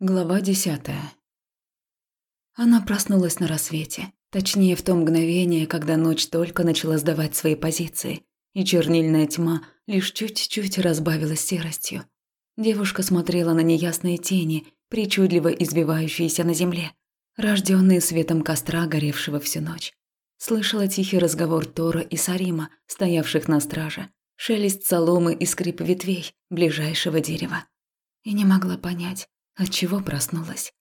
Глава десятая. Она проснулась на рассвете, точнее в то мгновение, когда ночь только начала сдавать свои позиции, и чернильная тьма лишь чуть-чуть разбавилась серостью. Девушка смотрела на неясные тени, причудливо извивающиеся на земле, рожденные светом костра, горевшего всю ночь. Слышала тихий разговор Тора и Сарима, стоявших на страже, шелест соломы и скрип ветвей ближайшего дерева. И не могла понять, от чего проснулась?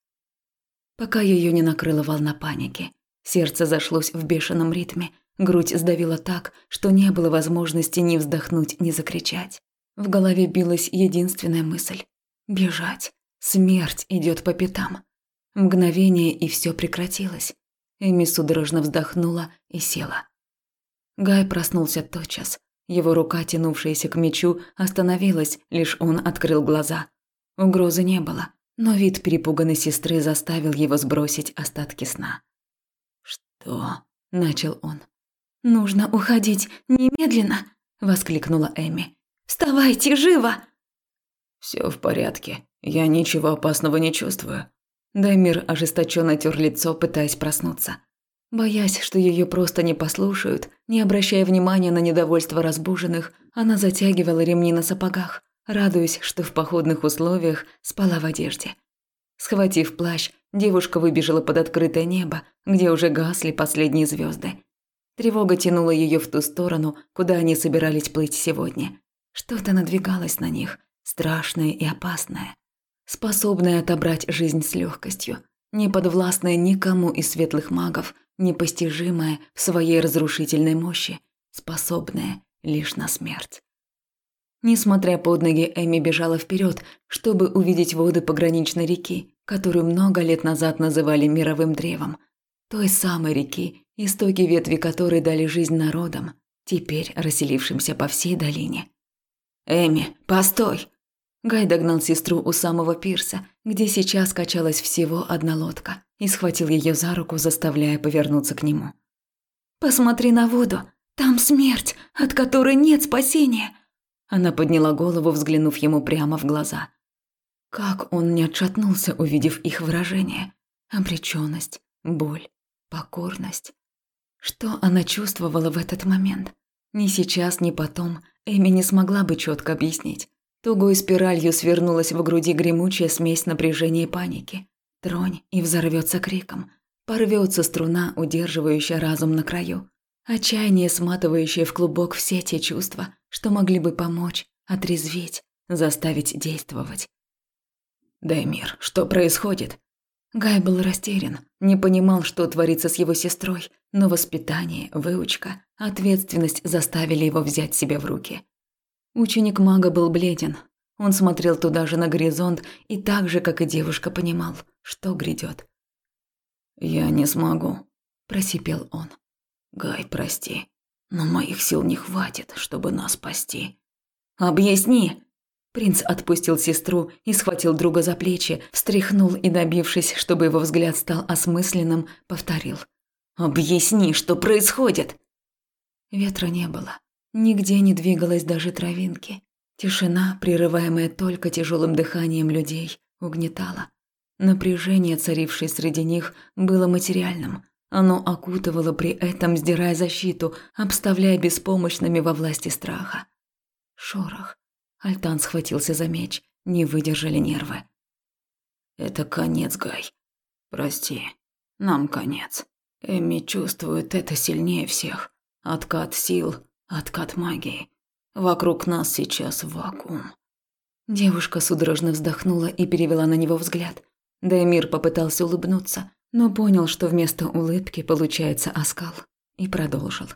Пока ее не накрыла волна паники. Сердце зашлось в бешеном ритме, грудь сдавила так, что не было возможности ни вздохнуть, ни закричать. В голове билась единственная мысль – бежать. Смерть идет по пятам. Мгновение, и все прекратилось. Эми судорожно вздохнула и села. Гай проснулся тотчас. Его рука, тянувшаяся к мечу, остановилась, лишь он открыл глаза. Угрозы не было. Но вид перепуганной сестры заставил его сбросить остатки сна. «Что?» – начал он. «Нужно уходить немедленно!» – воскликнула Эми. «Вставайте, живо!» Все в порядке. Я ничего опасного не чувствую». Даймир ожесточенно тер лицо, пытаясь проснуться. Боясь, что ее просто не послушают, не обращая внимания на недовольство разбуженных, она затягивала ремни на сапогах радуясь, что в походных условиях спала в одежде. Схватив плащ, девушка выбежала под открытое небо, где уже гасли последние звезды. Тревога тянула ее в ту сторону, куда они собирались плыть сегодня. Что-то надвигалось на них, страшное и опасное, способное отобрать жизнь с легкостью, неподвластное никому из светлых магов, непостижимое в своей разрушительной мощи, способное лишь на смерть. Несмотря под ноги, Эми бежала вперед, чтобы увидеть воды пограничной реки, которую много лет назад называли мировым древом. Той самой реки, истоки ветви которой дали жизнь народам, теперь расселившимся по всей долине. «Эми, постой!» Гай догнал сестру у самого пирса, где сейчас качалась всего одна лодка, и схватил ее за руку, заставляя повернуться к нему. «Посмотри на воду, там смерть, от которой нет спасения!» Она подняла голову, взглянув ему прямо в глаза. Как он не отшатнулся, увидев их выражение. Обречённость, боль, покорность. Что она чувствовала в этот момент? Ни сейчас, ни потом Эми не смогла бы четко объяснить. Тугой спиралью свернулась в груди гремучая смесь напряжения и паники. Тронь и взорвется криком. Порвется струна, удерживающая разум на краю. Отчаяние, сматывающее в клубок все те чувства, что могли бы помочь, отрезвить, заставить действовать. «Дай мир, что происходит?» Гай был растерян, не понимал, что творится с его сестрой, но воспитание, выучка, ответственность заставили его взять себя в руки. Ученик мага был бледен. Он смотрел туда же на горизонт и так же, как и девушка, понимал, что грядет. «Я не смогу», – просипел он. Гай, прости, но моих сил не хватит, чтобы нас спасти. Объясни. Принц отпустил сестру и схватил друга за плечи, встряхнул и, добившись, чтобы его взгляд стал осмысленным, повторил: "Объясни, что происходит". Ветра не было. Нигде не двигалась даже травинки. Тишина, прерываемая только тяжелым дыханием людей, угнетала. Напряжение, царившее среди них, было материальным, оно окутывало при этом, сдирая защиту, обставляя беспомощными во власти страха. Шорох. Альтан схватился за меч, не выдержали нервы. «Это конец, Гай. Прости, нам конец. Эми чувствует это сильнее всех. Откат сил, откат магии. Вокруг нас сейчас вакуум». Девушка судорожно вздохнула и перевела на него взгляд. Даймир попытался улыбнуться, но понял, что вместо улыбки получается оскал, и продолжил.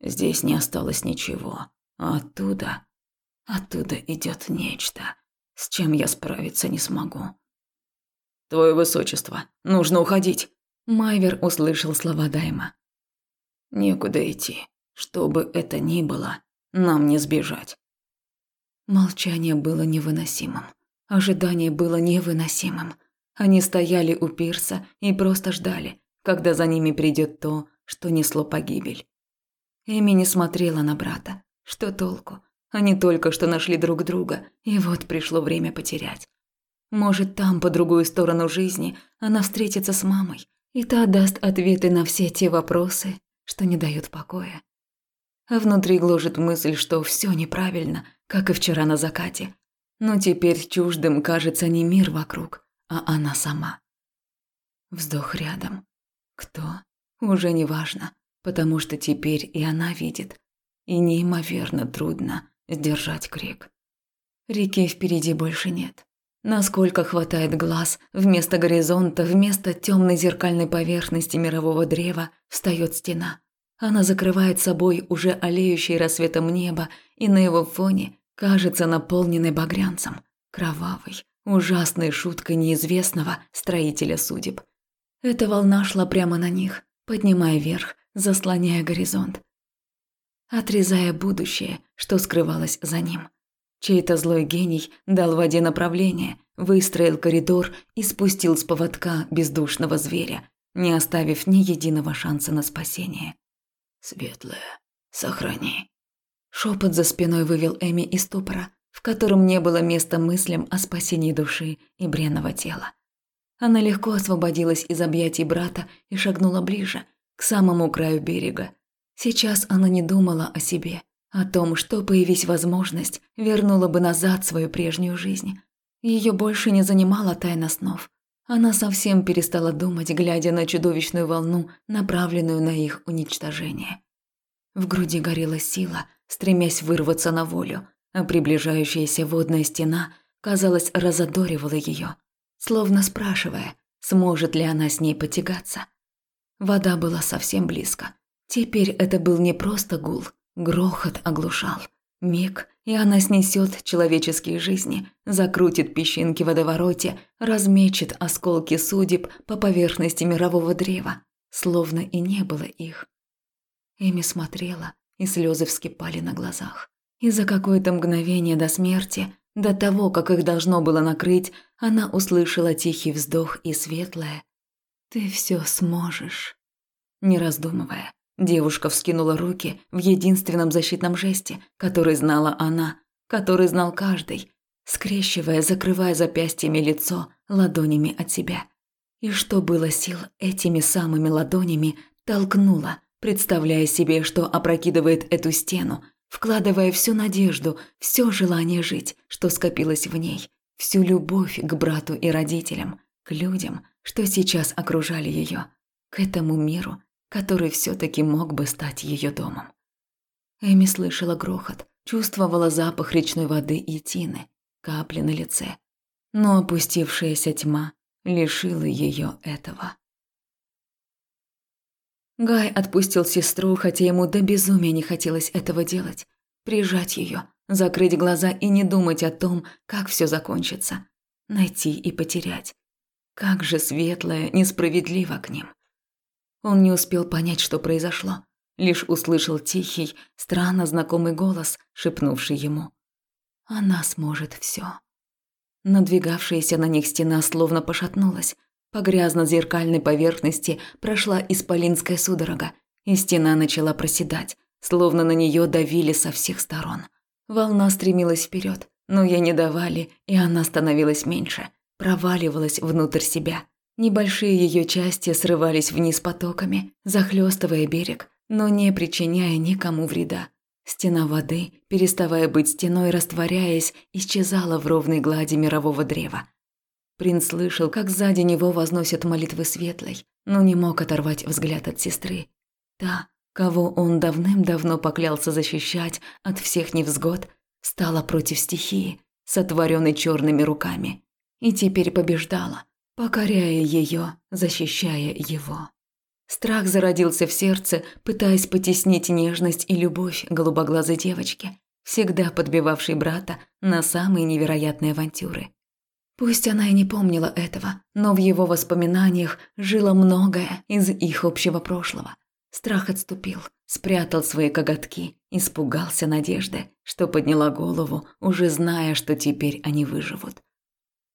«Здесь не осталось ничего, оттуда... Оттуда идет нечто, с чем я справиться не смогу». «Твое высочество, нужно уходить!» Майвер услышал слова Дайма. «Некуда идти. Что бы это ни было, нам не сбежать». Молчание было невыносимым. Ожидание было невыносимым. Они стояли у пирса и просто ждали, когда за ними придет то, что несло погибель. Эми не смотрела на брата. Что толку? Они только что нашли друг друга, и вот пришло время потерять. Может, там, по другую сторону жизни, она встретится с мамой, и та даст ответы на все те вопросы, что не дают покоя. А внутри гложет мысль, что все неправильно, как и вчера на закате. Но теперь чуждым кажется не мир вокруг, а она сама. Вздох рядом. Кто? Уже не важно, потому что теперь и она видит. И неимоверно трудно сдержать крик. Реки впереди больше нет. Насколько хватает глаз, вместо горизонта, вместо темной зеркальной поверхности мирового древа встает стена. Она закрывает собой уже олеющее рассветом небо, и на его фоне кажется наполненной багрянцем, кровавой, ужасной шуткой неизвестного строителя судеб. Эта волна шла прямо на них, поднимая вверх, заслоняя горизонт, отрезая будущее, что скрывалось за ним. Чей-то злой гений дал воде направление, выстроил коридор и спустил с поводка бездушного зверя, не оставив ни единого шанса на спасение. «Светлая, сохрани». Шепот за спиной вывел Эми из ступора, в котором не было места мыслям о спасении души и бренного тела. Она легко освободилась из объятий брата и шагнула ближе, к самому краю берега. Сейчас она не думала о себе – о том, что, появись возможность, вернула бы назад свою прежнюю жизнь. Ее больше не занимала тайна снов. Она совсем перестала думать, глядя на чудовищную волну, направленную на их уничтожение. В груди горела сила, стремясь вырваться на волю, а приближающаяся водная стена, казалось, разодоривала ее, словно спрашивая, сможет ли она с ней потягаться. Вода была совсем близко. Теперь это был не просто гул, Грохот оглушал. Миг, и она снесет человеческие жизни, закрутит песчинки в водовороте, размечет осколки судеб по поверхности мирового древа, словно и не было их. Эми смотрела, и слезы вскипали на глазах. И за какое-то мгновение до смерти, до того, как их должно было накрыть, она услышала тихий вздох и светлое «Ты все сможешь». Не раздумывая, Девушка вскинула руки в единственном защитном жесте, который знала она, который знал каждый, скрещивая, закрывая запястьями лицо ладонями от себя. И что было сил этими самыми ладонями, толкнула, представляя себе, что опрокидывает эту стену, вкладывая всю надежду, все желание жить, что скопилось в ней, всю любовь к брату и родителям, к людям, что сейчас окружали ее, к этому миру, который все-таки мог бы стать ее домом. Эми слышала грохот, чувствовала запах речной воды и тины, капли на лице. Но опустившаяся тьма лишила ее этого. Гай отпустил сестру, хотя ему до безумия не хотелось этого делать. Прижать ее, закрыть глаза и не думать о том, как все закончится. Найти и потерять. Как же светлое несправедливо к ним. Он не успел понять, что произошло, лишь услышал тихий, странно знакомый голос, шепнувший ему: "Она сможет все. Надвигавшаяся на них стена словно пошатнулась. По грязно-зеркальной поверхности прошла исполинская судорога, и стена начала проседать, словно на нее давили со всех сторон. Волна стремилась вперед, но ей не давали, и она становилась меньше, проваливалась внутрь себя. Небольшие ее части срывались вниз потоками, захлестывая берег, но не причиняя никому вреда. Стена воды, переставая быть стеной, растворяясь, исчезала в ровной глади мирового древа. Принц слышал, как сзади него возносят молитвы светлой, но не мог оторвать взгляд от сестры. Та, кого он давным-давно поклялся защищать от всех невзгод, стала против стихии, сотворенной черными руками, и теперь побеждала – покоряя ее, защищая его. Страх зародился в сердце, пытаясь потеснить нежность и любовь голубоглазой девочки, всегда подбивавшей брата на самые невероятные авантюры. Пусть она и не помнила этого, но в его воспоминаниях жило многое из их общего прошлого. Страх отступил, спрятал свои коготки, испугался надежды, что подняла голову, уже зная, что теперь они выживут.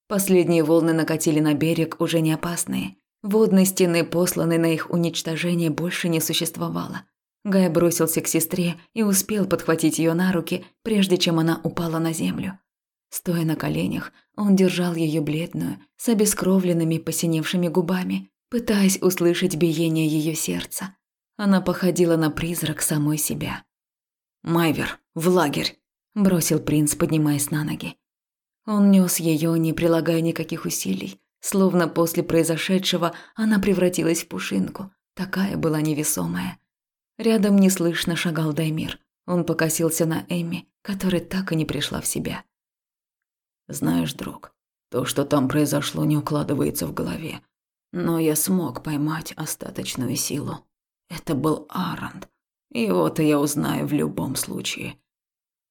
Последние волны накатили на берег, уже не опасные. Водной стены, посланной на их уничтожение, больше не существовало. Гай бросился к сестре и успел подхватить ее на руки, прежде чем она упала на землю. Стоя на коленях, он держал ее бледную, с обескровленными посиневшими губами, пытаясь услышать биение ее сердца. Она походила на призрак самой себя. «Майвер, в лагерь!» – бросил принц, поднимаясь на ноги. Он нес ее, не прилагая никаких усилий, словно после произошедшего она превратилась в пушинку, такая была невесомая. Рядом неслышно шагал Даймир. Он покосился на Эми, которая так и не пришла в себя. Знаешь, друг, то, что там произошло, не укладывается в голове. Но я смог поймать остаточную силу. Это был Аранд. Его-то я узнаю в любом случае.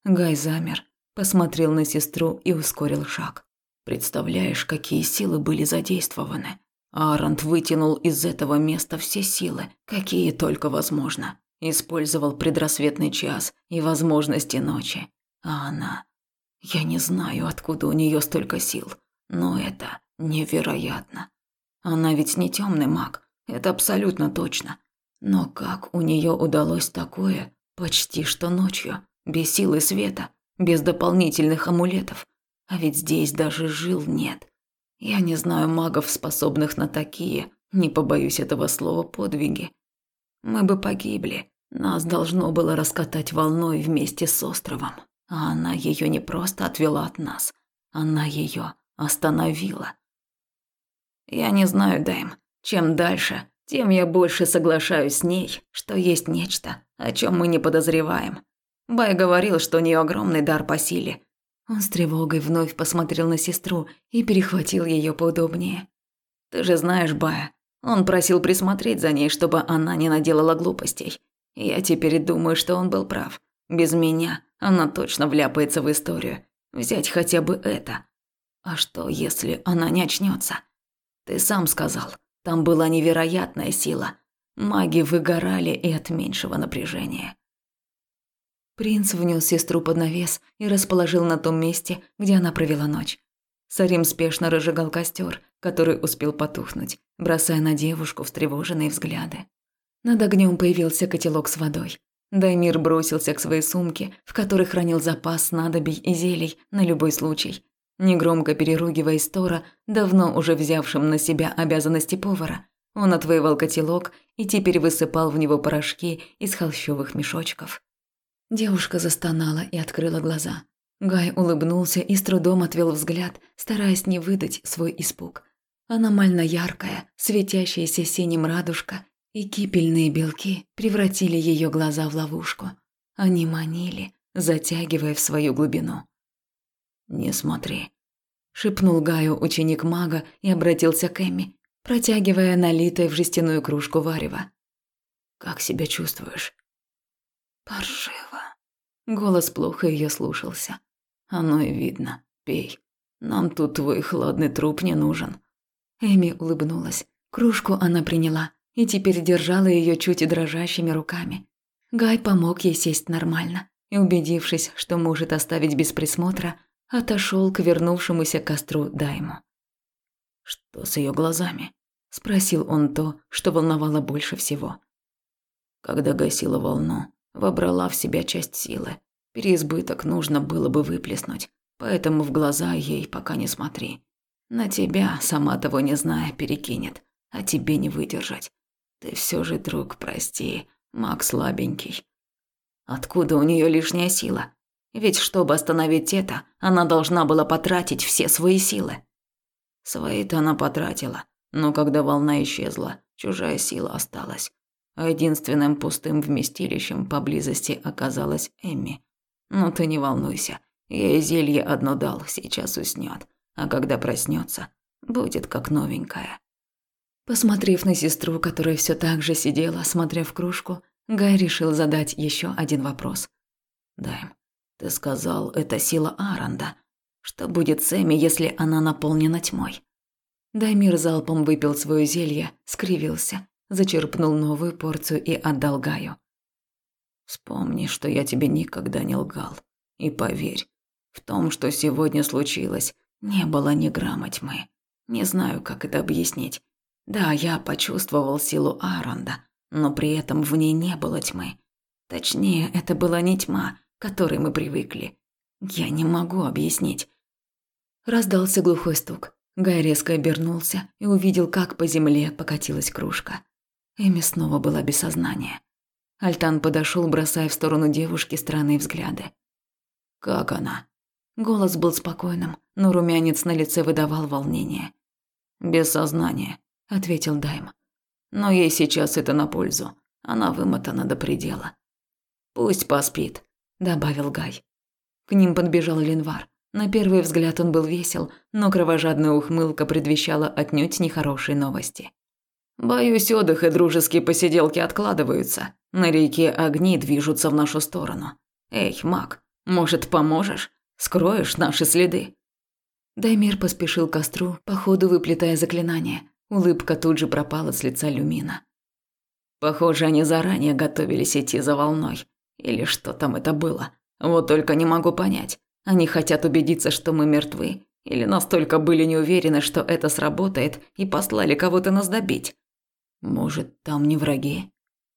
Гай замер, посмотрел на сестру и ускорил шаг. Представляешь, какие силы были задействованы? Аранд вытянул из этого места все силы, какие только возможно. Использовал предрассветный час и возможности ночи. А она я не знаю, откуда у нее столько сил, но это невероятно. Она ведь не темный маг, это абсолютно точно. Но как у нее удалось такое почти что ночью, без силы света, без дополнительных амулетов? А ведь здесь даже жил нет. Я не знаю магов, способных на такие, не побоюсь этого слова, подвиги. Мы бы погибли. Нас должно было раскатать волной вместе с островом. А она ее не просто отвела от нас, она ее остановила. Я не знаю, Дэйм, чем дальше, тем я больше соглашаюсь с ней, что есть нечто, о чем мы не подозреваем. Бай говорил, что у нее огромный дар по силе. Он с тревогой вновь посмотрел на сестру и перехватил ее поудобнее. Ты же знаешь Бая, он просил присмотреть за ней, чтобы она не наделала глупостей. Я теперь думаю, что он был прав. Без меня она точно вляпается в историю. Взять хотя бы это. А что, если она не очнется? Ты сам сказал, там была невероятная сила. Маги выгорали и от меньшего напряжения. Принц внес сестру под навес и расположил на том месте, где она провела ночь. Сарим спешно разжигал костер, который успел потухнуть, бросая на девушку встревоженные взгляды. Над огнем появился котелок с водой. Даймир бросился к своей сумке, в которой хранил запас снадобий и зелий на любой случай. Негромко переругивая Тора, давно уже взявшим на себя обязанности повара, он отвоевал котелок и теперь высыпал в него порошки из холщовых мешочков. Девушка застонала и открыла глаза. Гай улыбнулся и с трудом отвел взгляд, стараясь не выдать свой испуг. Аномально яркая, светящаяся синим радужка и кипельные белки превратили ее глаза в ловушку. Они манили, затягивая в свою глубину. «Не смотри», – шепнул Гаю ученик мага и обратился к Эмми, протягивая налитое в жестяную кружку варева. «Как себя чувствуешь?» «Паршиво». Голос плохо ее слушался. «Оно и видно. Пей. Нам тут твой хладный труп не нужен». Эми улыбнулась. Кружку она приняла и теперь держала ее чуть дрожащими руками. Гай помог ей сесть нормально и, убедившись, что может оставить без присмотра, отошел к вернувшемуся костру Дайму. «Что с ее глазами?» – спросил он то, что волновало больше всего. Когда гасила волну, вобрала в себя часть силы. Переизбыток нужно было бы выплеснуть, поэтому в глаза ей пока не смотри. На тебя, сама того не зная, перекинет, а тебе не выдержать. Ты все же, друг, прости, маг слабенький. Откуда у нее лишняя сила? Ведь чтобы остановить это, она должна была потратить все свои силы. Свои-то она потратила, но когда волна исчезла, чужая сила осталась. А единственным пустым вместилищем поблизости оказалась Эмми. Ну ты не волнуйся, ей зелье одно дал, сейчас уснет, а когда проснется, будет как новенькая. Посмотрев на сестру, которая все так же сидела, смотря в кружку, Гай решил задать еще один вопрос. «Дайм, ты сказал, это сила Аранда. Что будет с Эми, если она наполнена тьмой?» Даймир залпом выпил свое зелье, скривился, зачерпнул новую порцию и отдал Гаю. «Вспомни, что я тебе никогда не лгал. И поверь, в том, что сегодня случилось, не было ни грамма тьмы. Не знаю, как это объяснить. Да, я почувствовал силу Аронда, но при этом в ней не было тьмы. Точнее, это была не тьма, к которой мы привыкли. Я не могу объяснить. Раздался глухой стук. Гай резко обернулся и увидел, как по земле покатилась кружка. Эми снова была без сознания. Альтан подошел, бросая в сторону девушки странные взгляды. «Как она?» Голос был спокойным, но румянец на лице выдавал волнение. «Без сознания», – ответил Дайм. «Но ей сейчас это на пользу. Она вымотана до предела». «Пусть поспит», – добавил Гай. К ним подбежал Ленвар. На первый взгляд он был весел, но кровожадная ухмылка предвещала отнюдь нехорошие новости. «Боюсь, отдых и дружеские посиделки откладываются. На реке огни движутся в нашу сторону. Эй, маг, может, поможешь? Скроешь наши следы?» Даймир поспешил к костру, по ходу выплетая заклинание. Улыбка тут же пропала с лица Люмина. Похоже, они заранее готовились идти за волной. Или что там это было. Вот только не могу понять. Они хотят убедиться, что мы мертвы, или настолько были не уверены, что это сработает, и послали кого-то нас добить. Может, там не враги?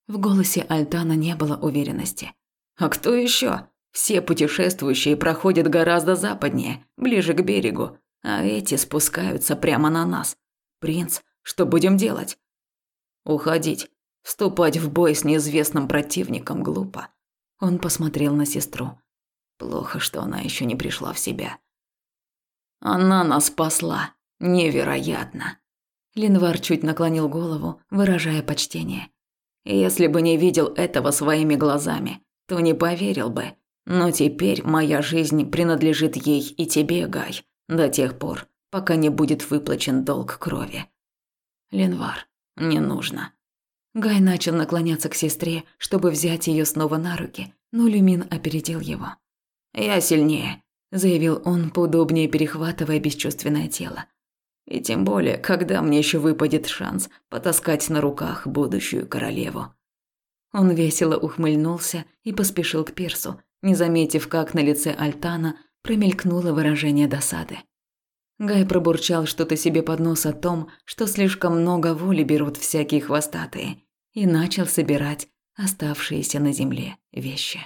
В голосе Альтана не было уверенности. А кто еще? Все путешествующие проходят гораздо западнее, ближе к берегу, а эти спускаются прямо на нас. Принц, что будем делать? Уходить. Вступать в бой с неизвестным противником глупо. Он посмотрел на сестру. Плохо, что она еще не пришла в себя. Она нас спасла. Невероятно. Линвар чуть наклонил голову, выражая почтение. Если бы не видел этого своими глазами, то не поверил бы. Но теперь моя жизнь принадлежит ей и тебе, Гай, до тех пор, пока не будет выплачен долг крови. Линвар, не нужно. Гай начал наклоняться к сестре, чтобы взять ее снова на руки, но Люмин опередил его. «Я сильнее», – заявил он, поудобнее перехватывая бесчувственное тело. И тем более, когда мне еще выпадет шанс потаскать на руках будущую королеву. Он весело ухмыльнулся и поспешил к пирсу, не заметив, как на лице Альтана промелькнуло выражение досады. Гай пробурчал что-то себе под нос о том, что слишком много воли берут всякие хвостатые, и начал собирать оставшиеся на земле вещи.